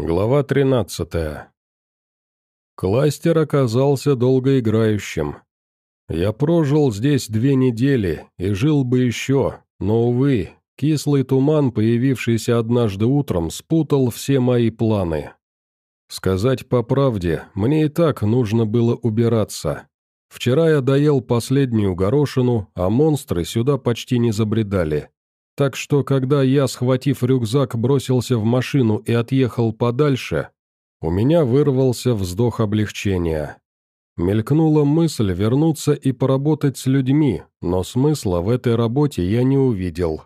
Глава 13. Кластер оказался долгоиграющим. Я прожил здесь две недели и жил бы еще, но, увы, кислый туман, появившийся однажды утром, спутал все мои планы. Сказать по правде, мне и так нужно было убираться. Вчера я доел последнюю горошину, а монстры сюда почти не забредали. Так что, когда я, схватив рюкзак, бросился в машину и отъехал подальше, у меня вырвался вздох облегчения. Мелькнула мысль вернуться и поработать с людьми, но смысла в этой работе я не увидел.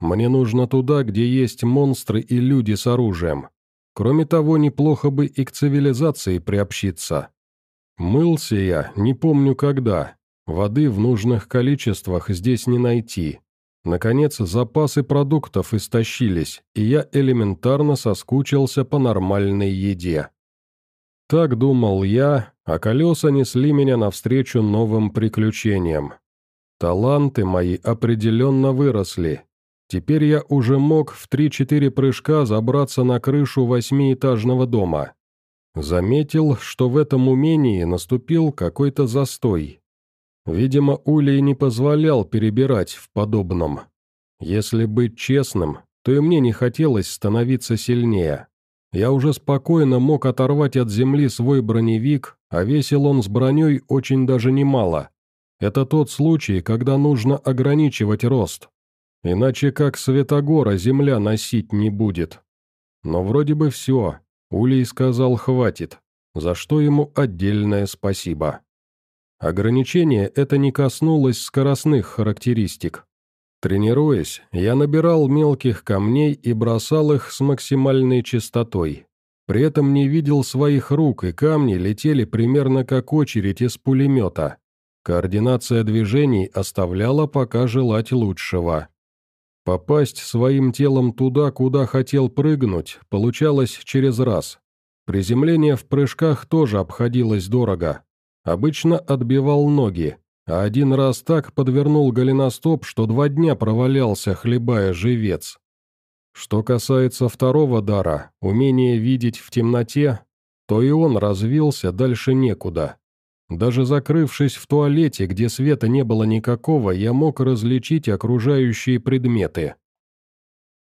Мне нужно туда, где есть монстры и люди с оружием. Кроме того, неплохо бы и к цивилизации приобщиться. Мылся я, не помню когда. Воды в нужных количествах здесь не найти. Наконец, запасы продуктов истощились, и я элементарно соскучился по нормальной еде. Так думал я, а колеса несли меня навстречу новым приключениям. Таланты мои определенно выросли. Теперь я уже мог в 3-4 прыжка забраться на крышу восьмиэтажного дома. Заметил, что в этом умении наступил какой-то застой, Видимо, Улей не позволял перебирать в подобном. Если быть честным, то и мне не хотелось становиться сильнее. Я уже спокойно мог оторвать от земли свой броневик, а весил он с броней очень даже немало. Это тот случай, когда нужно ограничивать рост. Иначе как Светогора земля носить не будет. Но вроде бы все. Улей сказал «хватит», за что ему отдельное спасибо. Ограничение это не коснулось скоростных характеристик. Тренируясь, я набирал мелких камней и бросал их с максимальной частотой. При этом не видел своих рук, и камни летели примерно как очередь из пулемета. Координация движений оставляла пока желать лучшего. Попасть своим телом туда, куда хотел прыгнуть, получалось через раз. Приземление в прыжках тоже обходилось дорого. Обычно отбивал ноги, а один раз так подвернул голеностоп, что два дня провалялся, хлебая живец. Что касается второго дара, умение видеть в темноте, то и он развился дальше некуда. Даже закрывшись в туалете, где света не было никакого, я мог различить окружающие предметы.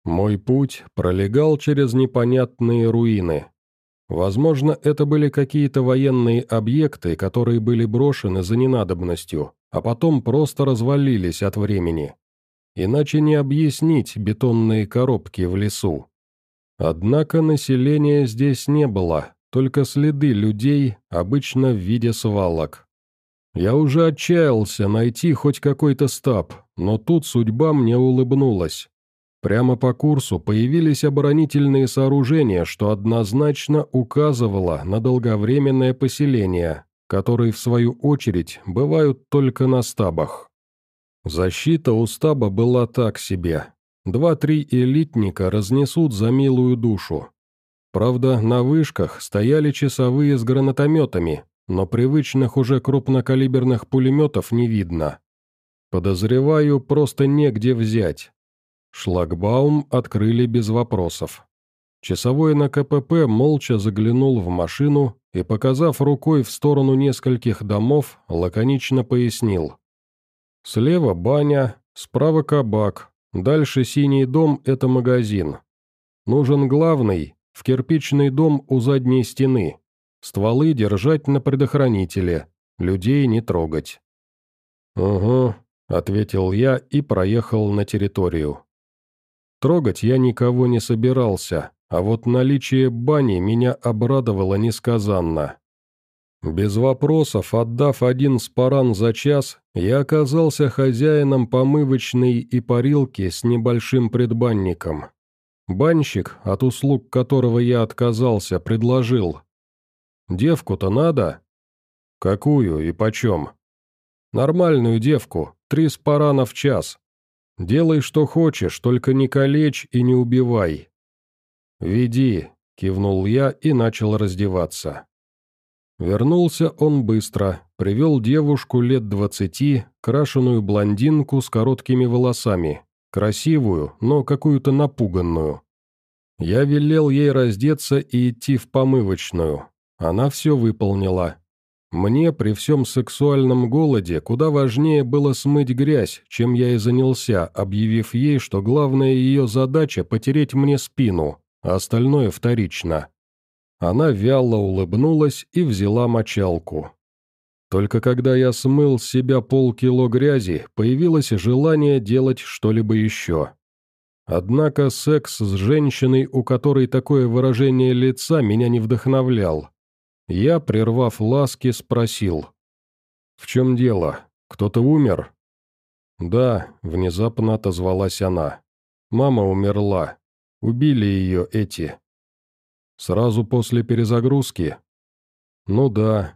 Мой путь пролегал через непонятные руины. Возможно, это были какие-то военные объекты, которые были брошены за ненадобностью, а потом просто развалились от времени. Иначе не объяснить бетонные коробки в лесу. Однако населения здесь не было, только следы людей, обычно в виде свалок. Я уже отчаялся найти хоть какой-то стаб, но тут судьба мне улыбнулась. Прямо по курсу появились оборонительные сооружения, что однозначно указывало на долговременное поселение, которые, в свою очередь, бывают только на стабах. Защита у стаба была так себе. Два-три элитника разнесут за милую душу. Правда, на вышках стояли часовые с гранатометами, но привычных уже крупнокалиберных пулеметов не видно. Подозреваю, просто негде взять. Шлагбаум открыли без вопросов. Часовой на КПП молча заглянул в машину и, показав рукой в сторону нескольких домов, лаконично пояснил. «Слева баня, справа кабак, дальше синий дом – это магазин. Нужен главный, в кирпичный дом у задней стены. Стволы держать на предохранителе, людей не трогать». «Угу», – ответил я и проехал на территорию. Трогать я никого не собирался, а вот наличие бани меня обрадовало несказанно. Без вопросов, отдав один спаран за час, я оказался хозяином помывочной и парилки с небольшим предбанником. Банщик, от услуг которого я отказался, предложил. «Девку-то надо?» «Какую и почем?» «Нормальную девку, три спарана в час, Делай, что хочешь, только не калечь и не убивай». «Веди», — кивнул я и начал раздеваться. Вернулся он быстро, привел девушку лет двадцати, крашеную блондинку с короткими волосами, красивую, но какую-то напуганную. Я велел ей раздеться и идти в помывочную. Она все выполнила. Мне при всем сексуальном голоде куда важнее было смыть грязь, чем я и занялся, объявив ей, что главная ее задача – потереть мне спину, а остальное вторично. Она вяло улыбнулась и взяла мочалку. Только когда я смыл с себя полкило грязи, появилось желание делать что-либо еще. Однако секс с женщиной, у которой такое выражение лица, меня не вдохновлял. Я, прервав ласки, спросил. «В чем дело? Кто-то умер?» «Да», — внезапно отозвалась она. «Мама умерла. Убили ее эти». «Сразу после перезагрузки?» «Ну да.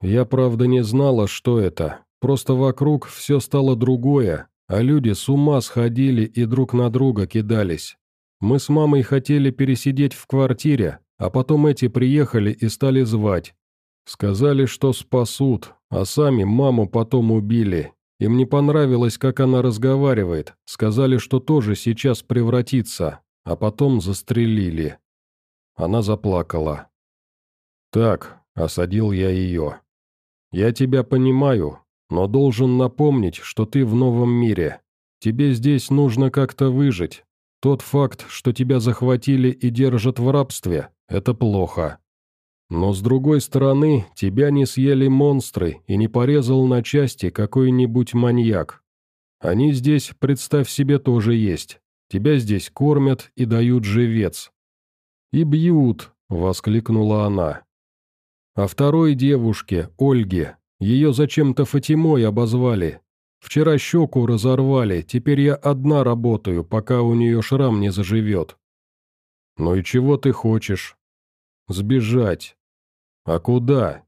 Я, правда, не знала, что это. Просто вокруг все стало другое, а люди с ума сходили и друг на друга кидались. Мы с мамой хотели пересидеть в квартире, а потом эти приехали и стали звать. Сказали, что спасут, а сами маму потом убили. Им не понравилось, как она разговаривает, сказали, что тоже сейчас превратится, а потом застрелили. Она заплакала. «Так», — осадил я ее. «Я тебя понимаю, но должен напомнить, что ты в новом мире. Тебе здесь нужно как-то выжить. Тот факт, что тебя захватили и держат в рабстве, это плохо. Но с другой стороны, тебя не съели монстры и не порезал на части какой-нибудь маньяк. Они здесь, представь себе, тоже есть. Тебя здесь кормят и дают живец. «И бьют», — воскликнула она. А второй девушке, Ольге, ее зачем-то Фатимой обозвали. Вчера щеку разорвали, теперь я одна работаю, пока у нее шрам не заживет. Ну и чего ты хочешь? Сбежать. А куда?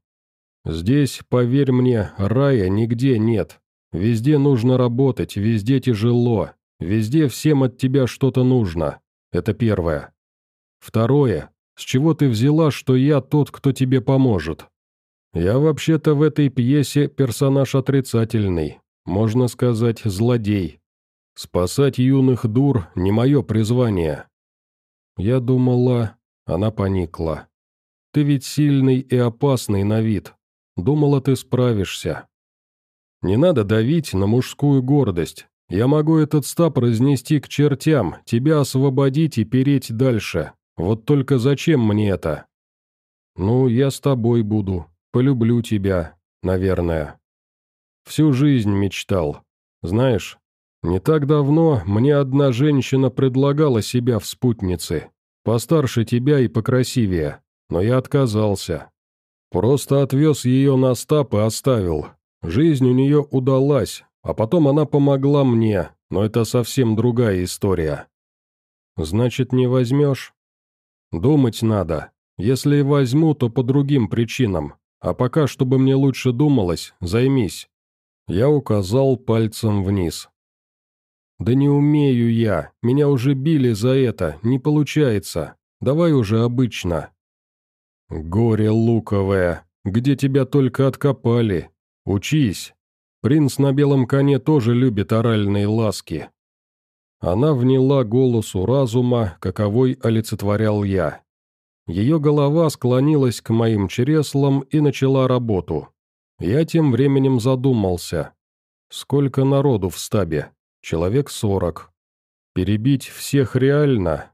Здесь, поверь мне, рая нигде нет. Везде нужно работать, везде тяжело, везде всем от тебя что-то нужно. Это первое. Второе. С чего ты взяла, что я тот, кто тебе поможет? Я вообще-то в этой пьесе персонаж отрицательный, можно сказать, злодей. Спасать юных дур – не мое призвание. Я думала, она поникла. Ты ведь сильный и опасный на вид. Думала, ты справишься. Не надо давить на мужскую гордость. Я могу этот стаб разнести к чертям, тебя освободить и переть дальше. Вот только зачем мне это? Ну, я с тобой буду, Полюблю тебя, наверное. Всю жизнь мечтал. Знаешь, не так давно мне одна женщина предлагала себя в спутнице. Постарше тебя и покрасивее, но я отказался. Просто отвез ее на стап и оставил. Жизнь у нее удалась, а потом она помогла мне, но это совсем другая история. Значит, не возьмешь? Думать надо. Если и возьму, то по другим причинам. А пока, чтобы мне лучше думалось, займись». Я указал пальцем вниз. «Да не умею я, меня уже били за это, не получается. Давай уже обычно». «Горе луковое, где тебя только откопали. Учись. Принц на белом коне тоже любит оральные ласки». Она вняла голосу разума, каковой олицетворял я. Ее голова склонилась к моим чреслам и начала работу. Я тем временем задумался. Сколько народу в стабе? Человек сорок. Перебить всех реально?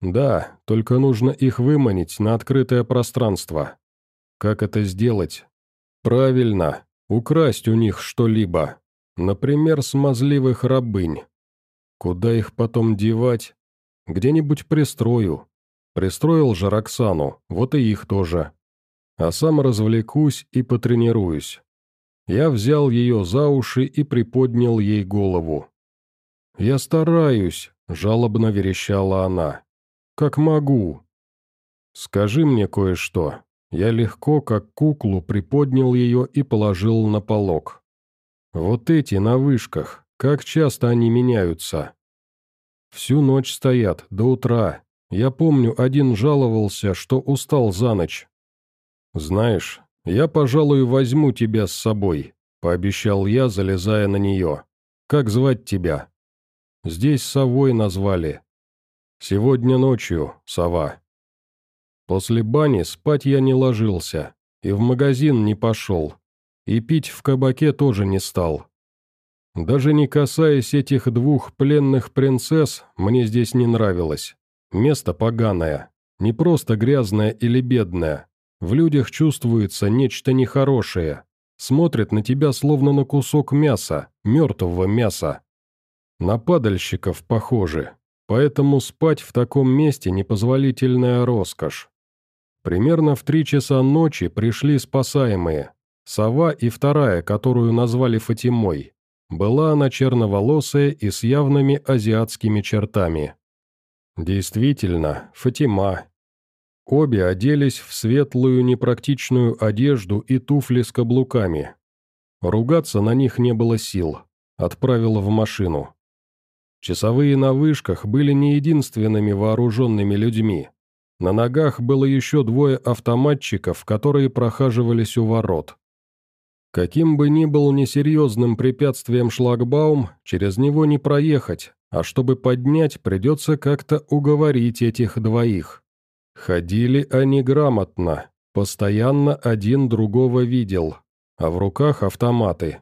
Да, только нужно их выманить на открытое пространство. Как это сделать? Правильно, украсть у них что-либо. Например, смазливых рабынь. Куда их потом девать? Где-нибудь пристрою, Пристроил же Роксану, вот и их тоже. А сам развлекусь и потренируюсь. Я взял ее за уши и приподнял ей голову. «Я стараюсь», — жалобно верещала она. «Как могу». «Скажи мне кое-что». Я легко, как куклу, приподнял ее и положил на полок. «Вот эти на вышках, как часто они меняются?» «Всю ночь стоят, до утра, я помню, один жаловался, что устал за ночь. «Знаешь, я, пожалуй, возьму тебя с собой», — пообещал я, залезая на нее. «Как звать тебя?» «Здесь совой назвали». Сегодня ночью, сова. После бани спать я не ложился, и в магазин не пошел, и пить в кабаке тоже не стал. Даже не касаясь этих двух пленных принцесс, мне здесь не нравилось. Место поганое, не просто грязное или бедное. В людях чувствуется нечто нехорошее. Смотрят на тебя словно на кусок мяса, мертвого мяса. На падальщиков похожи, поэтому спать в таком месте непозволительная роскошь. Примерно в три часа ночи пришли спасаемые. Сова и вторая, которую назвали Фатимой. Была она черноволосая и с явными азиатскими чертами. Действительно, Фатима. Обе оделись в светлую непрактичную одежду и туфли с каблуками. Ругаться на них не было сил. Отправила в машину. Часовые на вышках были не единственными вооруженными людьми. На ногах было еще двое автоматчиков, которые прохаживались у ворот. Каким бы ни был несерьезным препятствием шлагбаум, через него не проехать, а чтобы поднять, придется как-то уговорить этих двоих. Ходили они грамотно, постоянно один другого видел, а в руках автоматы.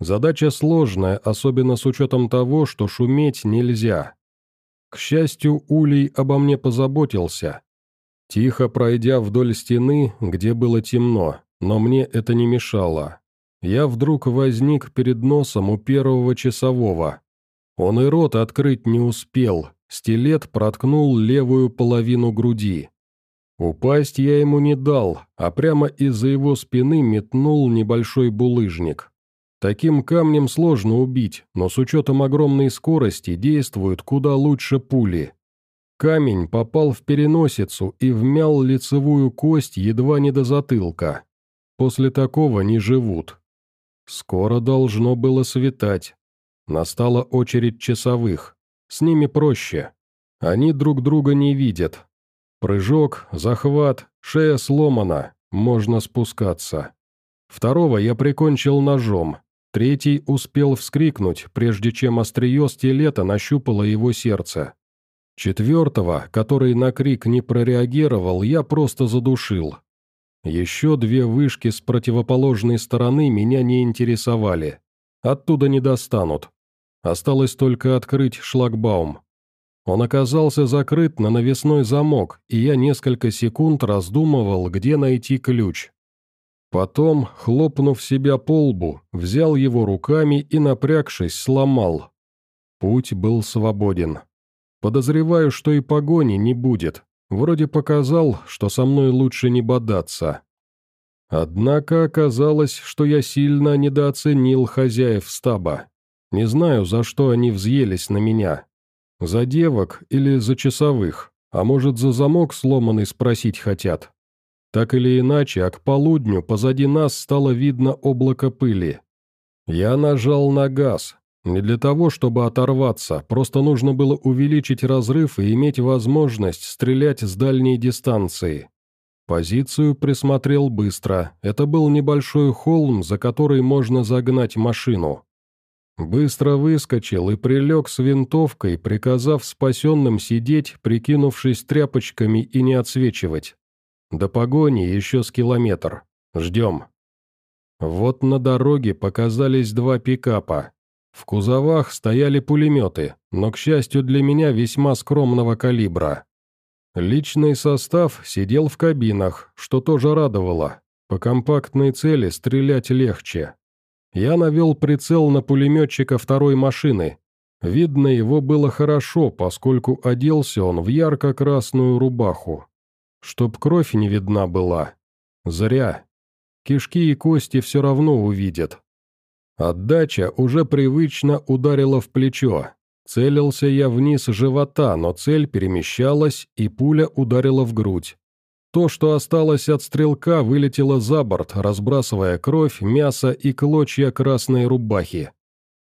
Задача сложная, особенно с учетом того, что шуметь нельзя. К счастью, Улей обо мне позаботился, Тихо пройдя вдоль стены, где было темно, но мне это не мешало. Я вдруг возник перед носом у первого часового. Он и рот открыть не успел, стилет проткнул левую половину груди. Упасть я ему не дал, а прямо из-за его спины метнул небольшой булыжник. Таким камнем сложно убить, но с учетом огромной скорости действуют куда лучше пули. Камень попал в переносицу и вмял лицевую кость едва не до затылка. После такого не живут. Скоро должно было светать. Настала очередь часовых. С ними проще. Они друг друга не видят. Прыжок, захват, шея сломана, можно спускаться. Второго я прикончил ножом. Третий успел вскрикнуть, прежде чем острие стилета нащупало его сердце. Четвертого, который на крик не прореагировал, я просто задушил. Еще две вышки с противоположной стороны меня не интересовали. Оттуда не достанут. Осталось только открыть шлагбаум. Он оказался закрыт на навесной замок, и я несколько секунд раздумывал, где найти ключ. Потом, хлопнув себя по лбу, взял его руками и, напрягшись, сломал. Путь был свободен. Подозреваю, что и погони не будет. Вроде показал, что со мной лучше не бодаться. Однако оказалось, что я сильно недооценил хозяев стаба. Не знаю, за что они взъелись на меня. За девок или за часовых, а может, за замок сломанный спросить хотят. Так или иначе, а к полудню позади нас стало видно облако пыли. Я нажал на газ, не для того, чтобы оторваться, просто нужно было увеличить разрыв и иметь возможность стрелять с дальней дистанции. Позицию присмотрел быстро. Это был небольшой холм, за который можно загнать машину. Быстро выскочил и прилег с винтовкой, приказав спасенным сидеть, прикинувшись тряпочками и не отсвечивать. До погони еще с километр. Ждем. Вот на дороге показались два пикапа. В кузовах стояли пулеметы, но, к счастью для меня, весьма скромного калибра. Личный состав сидел в кабинах, что тоже радовало. По компактной цели стрелять легче. Я навел прицел на пулеметчика второй машины. Видно, его было хорошо, поскольку оделся он в ярко-красную рубаху. Чтоб кровь не видна была. Зря. Кишки и кости все равно увидят, Отдача уже привычно ударила в плечо. Целился я вниз живота, но цель перемещалась, и пуля ударила в грудь. То, что осталось от стрелка, вылетело за борт, разбрасывая кровь, мясо и клочья красной рубахи.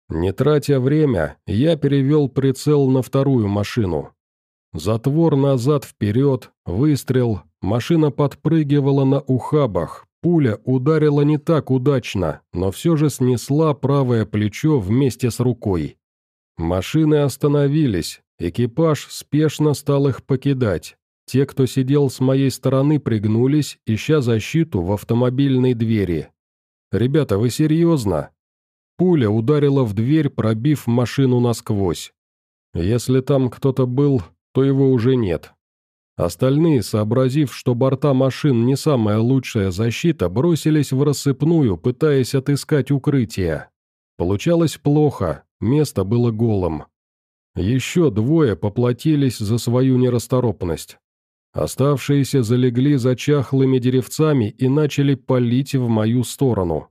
Не тратя время, я перевел прицел на вторую машину. Затвор назад-вперед, выстрел, машина подпрыгивала на ухабах, Пуля ударила не так удачно, но все же снесла правое плечо вместе с рукой. Машины остановились, Экипаж спешно стал их покидать. Те, кто сидел с моей стороны, пригнулись, ища защиту в автомобильной двери. «Ребята, вы серьезно?» Пуля ударила в дверь, пробив машину насквозь. Если там кто-то был, то его уже нет. Остальные, сообразив, что борта машин не самая лучшая защита, бросились в рассыпную, пытаясь отыскать укрытие. Получалось плохо, место было голым. Еще двое поплатились за свою нерасторопность. Оставшиеся залегли за чахлыми деревцами и начали палить в мою сторону.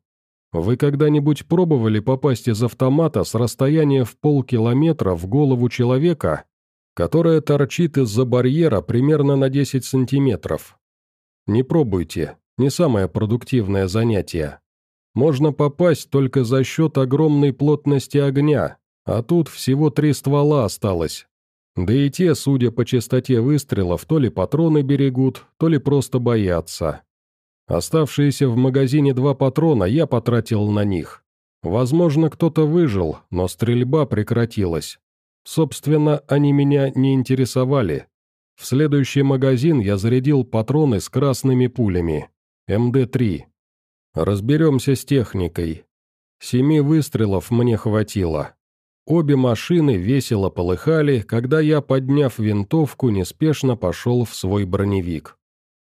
Вы когда-нибудь пробовали попасть из автомата с расстояния в полкилометра в голову человека, которая торчит из-за барьера примерно на 10 сантиметров? Не пробуйте, не самое продуктивное занятие. Можно попасть только за счет огромной плотности огня, а тут всего три ствола осталось. Да и те, судя по частоте выстрелов, то ли патроны берегут, то ли просто боятся. Оставшиеся в магазине два патрона я потратил на них. Возможно, кто-то выжил, но стрельба прекратилась. Собственно, они меня не интересовали. В следующий магазин я зарядил патроны с красными пулями. МД-3. Разберемся с техникой. Семи выстрелов мне хватило. Обе машины весело полыхали, когда я, подняв винтовку, неспешно пошел в свой броневик.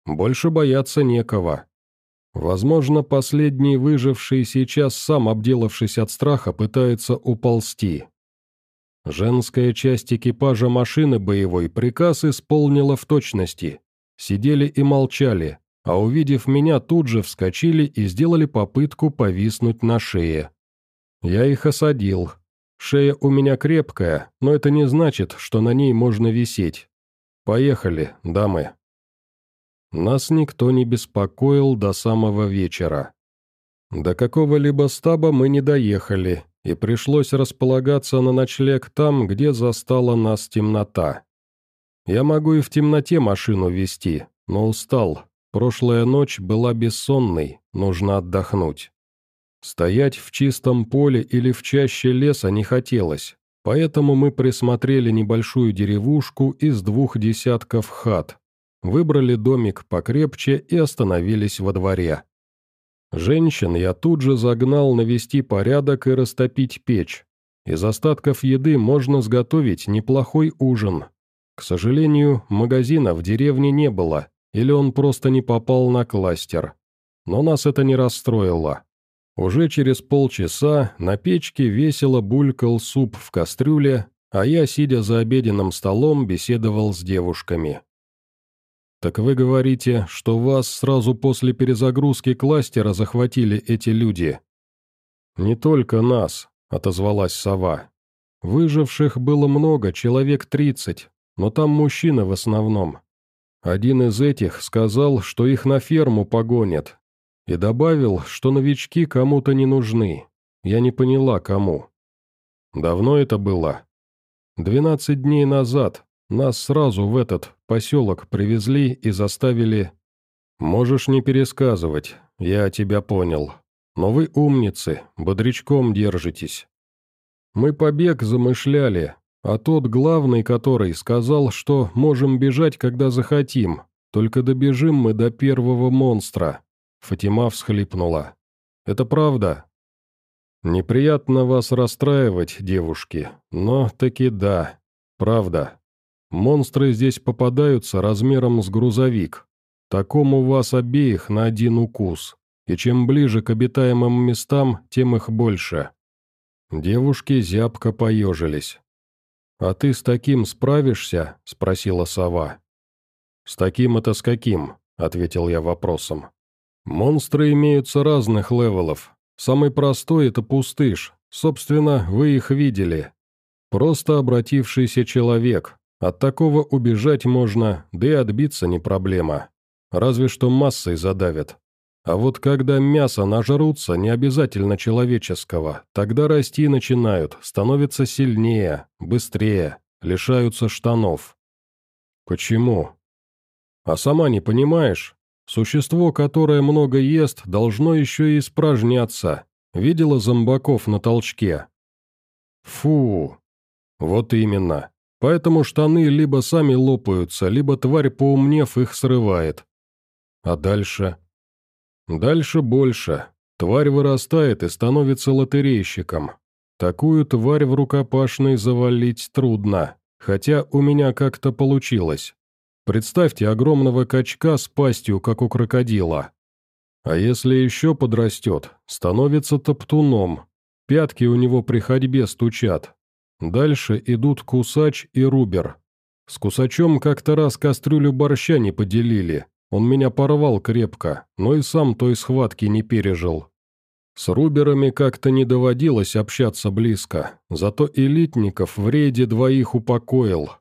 Больше бояться некого. Возможно, последний выживший сейчас сам, обделавшись от страха, пытается уползти. Женская часть экипажа машины боевой приказ исполнила в точности. Сидели и молчали, а увидев меня, тут же вскочили и сделали попытку повиснуть на шее. Я их осадил. Шея у меня крепкая, но это не значит, что на ней можно висеть. Поехали, дамы. Нас никто не беспокоил до самого вечера. До какого-либо стаба мы не доехали, и пришлось располагаться на ночлег там, где застала нас темнота. Я могу и в темноте машину вести, но устал. Прошлая ночь была бессонной, нужно отдохнуть. Стоять в чистом поле или в чаще леса не хотелось, поэтому мы присмотрели небольшую деревушку из двух десятков хат, выбрали домик покрепче и остановились во дворе. Женщин я тут же загнал навести порядок и растопить печь. Из остатков еды можно сготовить неплохой ужин. К сожалению, магазина в деревне не было, или он просто не попал на кластер. Но нас это не расстроило. Уже через полчаса на печке весело булькал суп в кастрюле, а я, сидя за обеденным столом, беседовал с девушками. «Так вы говорите, что вас сразу после перезагрузки кластера захватили эти люди?» «Не только нас», — отозвалась сова. «Выживших было много, человек тридцать, но там мужчины в основном. Один из этих сказал, что их на ферму погонят, и добавил, что новички кому-то не нужны. Я не поняла, кому. Давно это было? Двенадцать дней назад, нас сразу в этот поселок привезли и заставили... Можешь не пересказывать, я тебя понял. Но вы умницы, бодрячком держитесь. Мы побег замышляли, а тот главный, который сказал, что можем бежать, когда захотим, только добежим мы до первого монстра. Фатима всхлипнула. Это правда. Неприятно вас расстраивать, девушки, но таки да, правда. Монстры здесь попадаются размером с грузовик. Такому вас обеих на один укус, и чем ближе к обитаемым местам, тем их больше». Девушки зябко поежились. «А ты с таким справишься?» – спросила сова. «С таким это с каким?» – ответил я вопросом. «Монстры имеются разных левелов. Самый простой – это пустыш. Собственно, вы их видели. Просто обратившийся человек, от такого убежать можно, да и отбиться не проблема. Разве что массой задавят. А вот когда мясо нажрутся, не обязательно человеческого, тогда расти начинают, становятся сильнее, быстрее, лишаются штанов. Почему? А сама не понимаешь? Существо, которое много ест, должно еще и испражняться. Видела зомбаков на толчке? Фу. Вот именно. Поэтому штаны либо сами лопаются, либо тварь, поумнев, их срывает. А дальше? Дальше больше. Тварь вырастает и становится лотерейщиком. Такую тварь в рукопашной завалить трудно, хотя у меня как-то получилось. Представьте огромного качка с пастью, как у крокодила. А если еще подрастет, становится топтуном. Пятки у него при ходьбе стучат. Дальше идут кусач и рубер. С кусачом как-то раз кастрюлю борща не поделили. Он меня порвал крепко, но и сам той схватки не пережил. С руберами как-то не доводилось общаться близко, зато элитников в рейде двоих упокоил.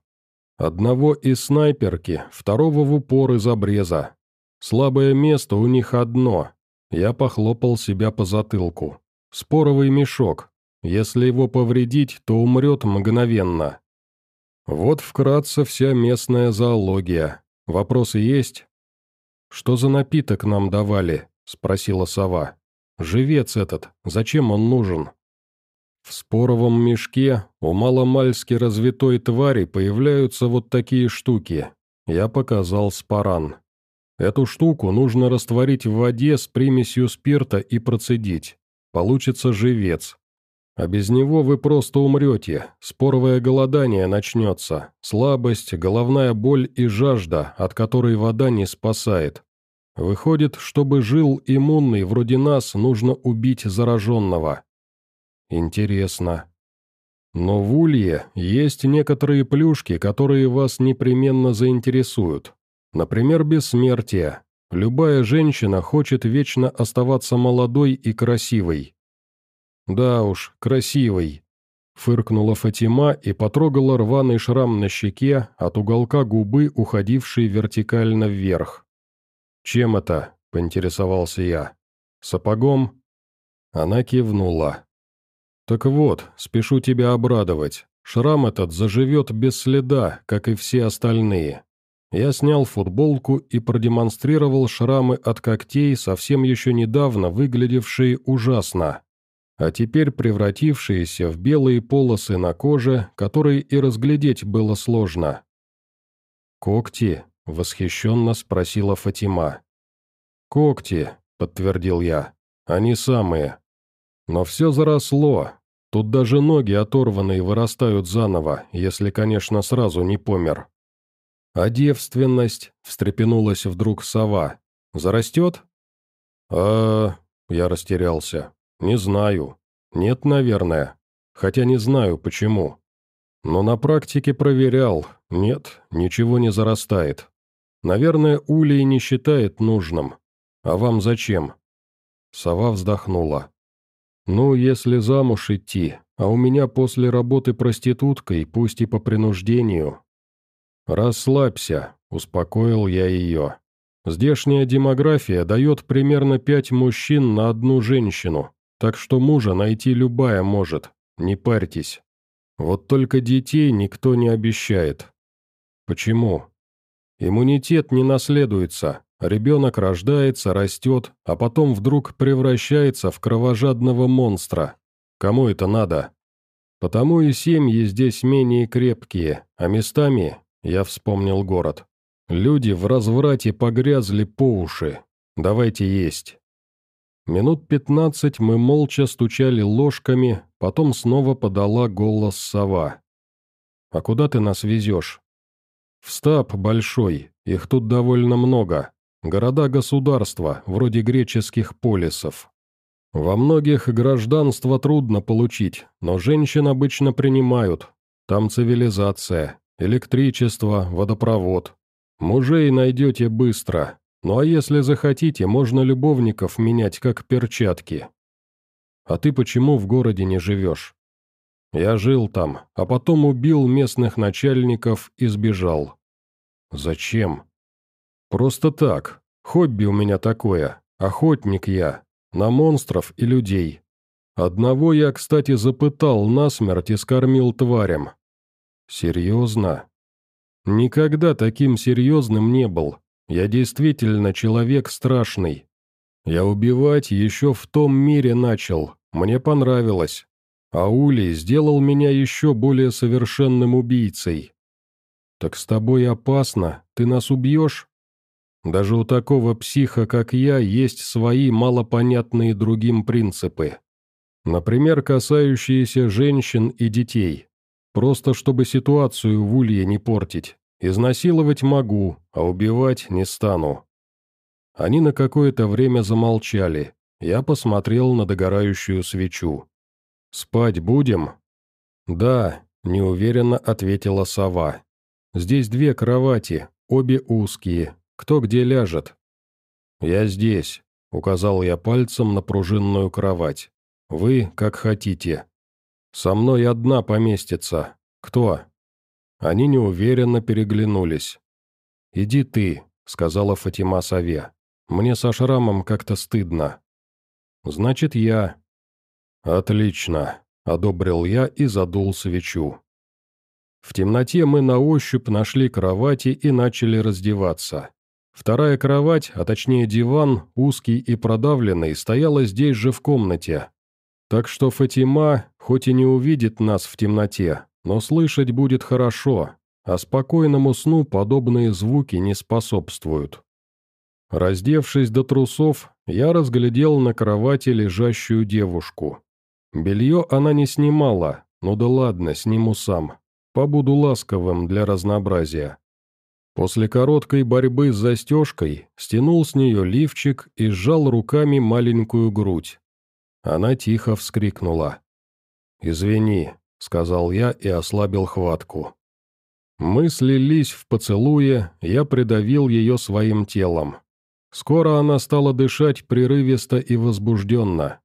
Одного из снайперки, второго в упор из обреза. Слабое место у них одно. Я похлопал себя по затылку. Споровый мешок. Если его повредить, то умрет мгновенно. Вот вкратце вся местная зоология. Вопросы есть? «Что за напиток нам давали?» – спросила сова. Живец этот, зачем он нужен? В споровом мешке у маломальски развитой твари появляются вот такие штуки. Я показал спаран. Эту штуку нужно растворить в воде с примесью спирта и процедить. Получится живец. А без него вы просто умрете, споровое голодание начнется, слабость, головная боль и жажда, от которой вода не спасает. Выходит, чтобы жил иммунный вроде нас, нужно убить зараженного. Интересно. Но в Улье есть некоторые плюшки, которые вас непременно заинтересуют. Например, бессмертие. Любая женщина хочет вечно оставаться молодой и красивой. Да уж, красивой. Фыркнула Фатима и потрогала рваный шрам на щеке от уголка губы, уходивший вертикально вверх. «Чем это?» – поинтересовался я. «Сапогом?» Она кивнула. «Так вот, спешу тебя обрадовать. Шрам этот заживет без следа, как и все остальные. Я снял футболку и продемонстрировал шрамы от когтей, совсем еще недавно выглядевшие ужасно, а теперь превратившиеся в белые полосы на коже, которые и разглядеть было сложно. «Когти?» — восхищенно спросила Фатима. «Когти», — подтвердил я, — «они самые. Но все заросло. Тут даже ноги оторванные вырастают заново, если, конечно, сразу не помер». «А девственность?» — встрепенулась вдруг сова. «Зарастет?» «А...» — я растерялся. «Не знаю. Нет, наверное. Хотя не знаю, почему. Но на практике проверял. Нет, ничего не зарастает. Наверное, Улей не считает нужным. А вам зачем?» Сова вздохнула. «Ну, если замуж идти, а у меня после работы проституткой, пусть и по принуждению». «Расслабься», — успокоил я ее. «Здешняя демография дает примерно пять мужчин на одну женщину, так что мужа найти любая может, не парьтесь. Вот только детей никто не обещает». «Почему?» Иммунитет не наследуется. Ребенок рождается, растет, а потом вдруг превращается в кровожадного монстра. Кому это надо? Потому и семьи здесь менее крепкие, а местами, я вспомнил город, люди в разврате погрязли по уши. Давайте есть. Минут пятнадцать мы молча стучали ложками, потом снова подала голос сова. «А куда ты нас везешь?» В стаб большой, их тут довольно много. Города-государства, вроде греческих полисов. Во многих гражданство трудно получить, но женщин обычно принимают. Там цивилизация, электричество, водопровод. Мужей найдете быстро. Ну а если захотите, можно любовников менять как перчатки. А ты почему в городе не живешь? Я жил там, а потом убил местных начальников и сбежал. Зачем? Просто так. Хобби у меня такое. Охотник я. На монстров и людей. Одного я, кстати, запытал насмерть и скормил тварям. Серьезно? Никогда таким серьезным не был. Я действительно человек страшный. Я убивать еще в том мире начал. Мне понравилось. А Улей сделал меня еще более совершенным убийцей. «Так с тобой опасно, ты нас убьешь?» Даже у такого психа, как я, есть свои малопонятные другим принципы. Например, касающиеся женщин и детей. Просто чтобы ситуацию в улье не портить. Изнасиловать могу, а убивать не стану. Они на какое-то время замолчали. Я посмотрел на догорающую свечу. «Спать будем?» «Да», — неуверенно ответила сова. «Здесь две кровати, обе узкие. Кто где ляжет?» «Я здесь», — указал я пальцем на пружинную кровать. «Вы как хотите. Со мной одна поместится. Кто?» Они неуверенно переглянулись. «Иди ты», — сказала Фатима сове. «Мне со шрамом как-то стыдно». «Значит, я». «Отлично», — одобрил я и задул свечу. В темноте мы на ощупь нашли кровати и начали раздеваться. Вторая кровать, а точнее диван, узкий и продавленный, стояла здесь же в комнате. Так что Фатима, хоть и не увидит нас в темноте, но слышать будет хорошо, а спокойному сну подобные звуки не способствуют. Раздевшись до трусов, я разглядел на кровати лежащую девушку. Белье она не снимала, ну да ладно, сниму сам. Побуду ласковым для разнообразия. После короткой борьбы с застежкой стянул с нее лифчик и сжал руками маленькую грудь. Она тихо вскрикнула. «Извини», — сказал я и ослабил хватку. Мы слились в поцелуе, я придавил ее своим телом. Скоро она стала дышать прерывисто и возбужденно.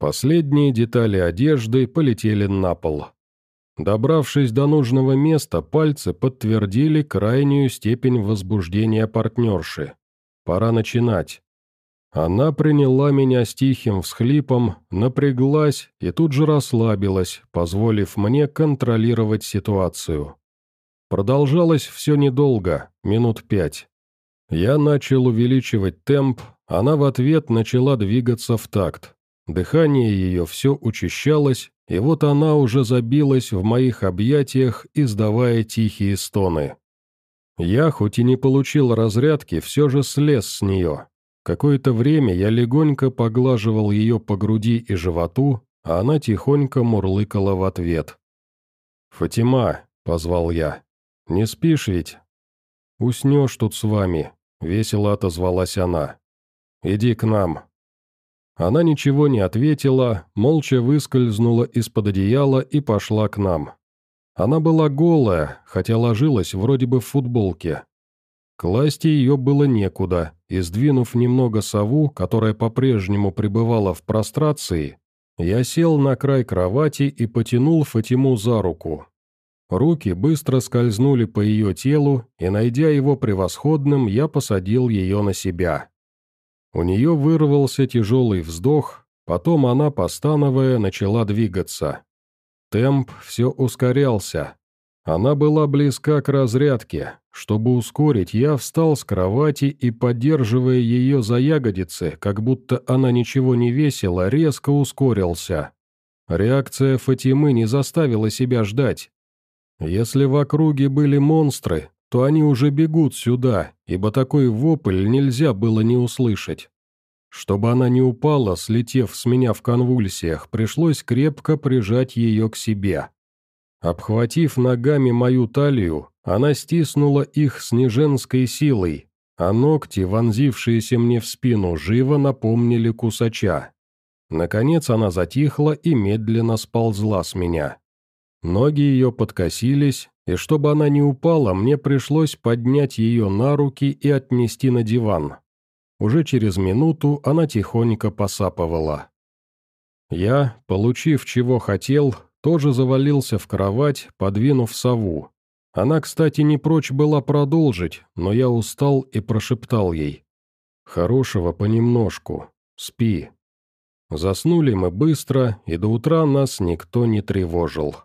Последние детали одежды полетели на пол. Добравшись до нужного места, пальцы подтвердили крайнюю степень возбуждения партнерши. Пора начинать. Она приняла меня с тихим всхлипом, напряглась и тут же расслабилась, позволив мне контролировать ситуацию. Продолжалось все недолго, минут пять. Я начал увеличивать темп, она в ответ начала двигаться в такт. Дыхание ее все учащалось, и вот она уже забилась в моих объятиях, издавая тихие стоны. Я, хоть и не получил разрядки, все же слез с нее, Какое-то время я легонько поглаживал ее по груди и животу, а она тихонько мурлыкала в ответ. «Фатима», — позвал я, — «не спишь ведь?» «Уснешь тут с вами», — весело отозвалась она. «Иди к нам». Она ничего не ответила, молча выскользнула из-под одеяла и пошла к нам. Она была голая, хотя ложилась вроде бы в футболке. Класть ее было некуда, и сдвинув немного сову, которая по-прежнему пребывала в прострации, я сел на край кровати и потянул Фатиму за руку. Руки быстро скользнули по ее телу, и, найдя его превосходным, я посадил ее на себя. У нее вырвался тяжелый вздох, потом она, постановая, начала двигаться. Темп все ускорялся. Она была близка к разрядке, чтобы ускорить, я встал с кровати и, поддерживая ее за ягодицы, как будто она ничего не весила, резко ускорился. Реакция Фатимы не заставила себя ждать. Если в округе были монстры, то они уже бегут сюда, ибо такой вопль нельзя было не услышать. Чтобы она не упала, слетев с меня в конвульсиях, пришлось крепко прижать ее к себе. Обхватив ногами мою талию, она стиснула их с неженской силой, а ногти, вонзившиеся мне в спину, живо напомнили кусача. Наконец она затихла и медленно сползла с меня. Ноги ее подкосились, и чтобы она не упала, мне пришлось поднять ее на руки и отнести на диван. Уже через минуту она тихонько посапывала. Я, получив чего хотел, тоже завалился в кровать, подвинув сову. Она, кстати, не прочь была продолжить, но я устал и прошептал ей. «Хорошего понемножку. Спи». Заснули мы быстро, и до утра нас никто не тревожил.